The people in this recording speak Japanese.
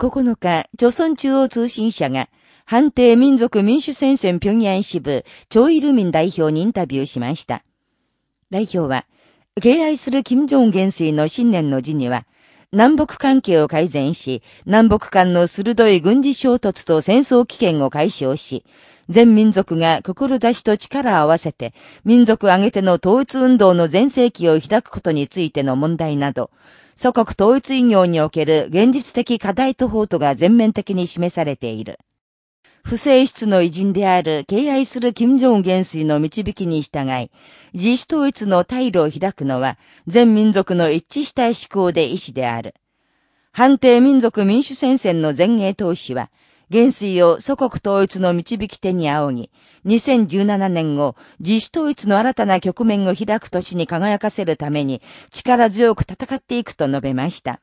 9日、朝鮮中央通信社が、判定民族民主戦線平壌支部、超イルミン代表にインタビューしました。代表は、敬愛する金正恩元帥の新年の時には、南北関係を改善し、南北間の鋭い軍事衝突と戦争危険を解消し、全民族が志と力を合わせて、民族挙げての統一運動の全盛期を開くことについての問題など、祖国統一医業における現実的課題と法とが全面的に示されている。不正室の偉人である敬愛する金正恩元帥の導きに従い、自主統一の退路を開くのは、全民族の一致したい思考で意思である。判定民族民主戦線の前衛投資は、元帥を祖国統一の導き手に仰ぎ、2017年を自主統一の新たな局面を開く年に輝かせるために力強く戦っていくと述べました。